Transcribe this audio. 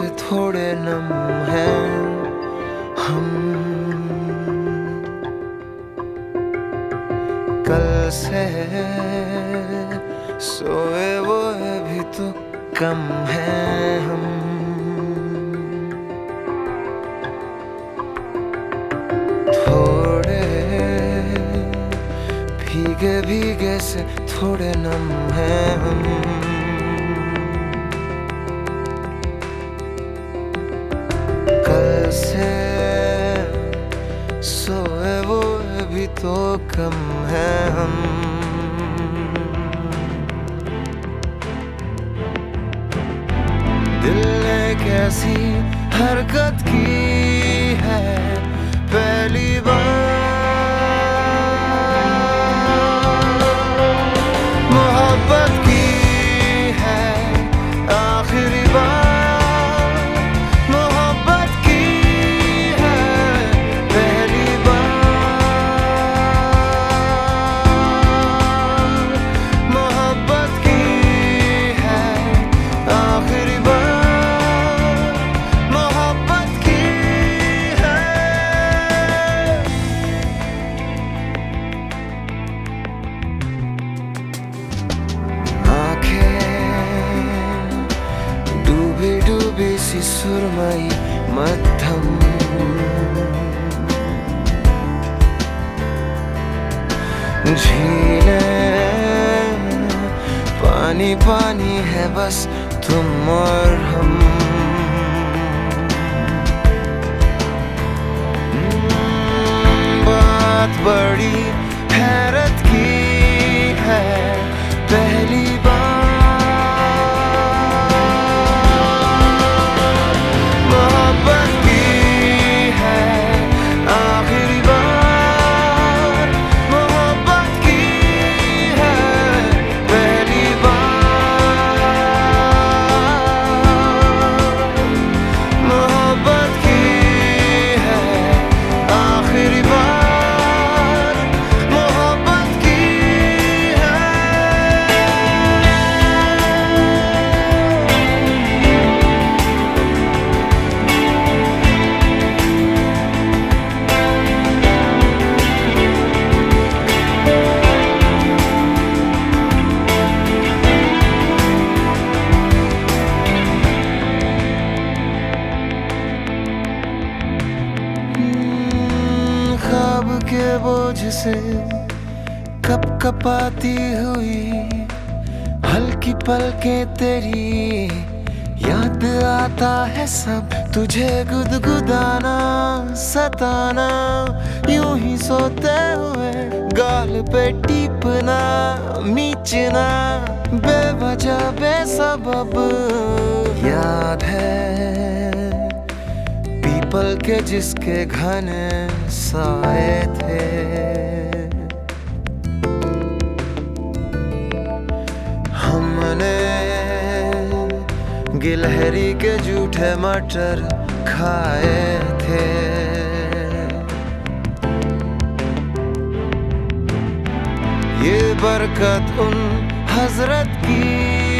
थोड़े नम हैं हम। कल से सोए वो भी तो कम है हम। थोड़े भीगे भीगे से थोड़े नम हैं हम। कल से सोए वो भी तो कम है हम। दिल ने कैसी हरकत की है? पहली बार सी सुरमई मध्यम। झीलें पानी पानी है बस तुम और हम। बात बड़ी से कप कपाती हुई, हल्की पलकें तेरी, याद आता है सब, तुझे गुदगुदाना, सताना, यूँ ही सोते हुए, गाल पे टीपना, मीचना, बेवजह, बेसबब, याद है पीपल के जिसके घने साए थे। हमने गिलहरी के जूठे मटर खाए थे। ये बरकत उन हज़रत की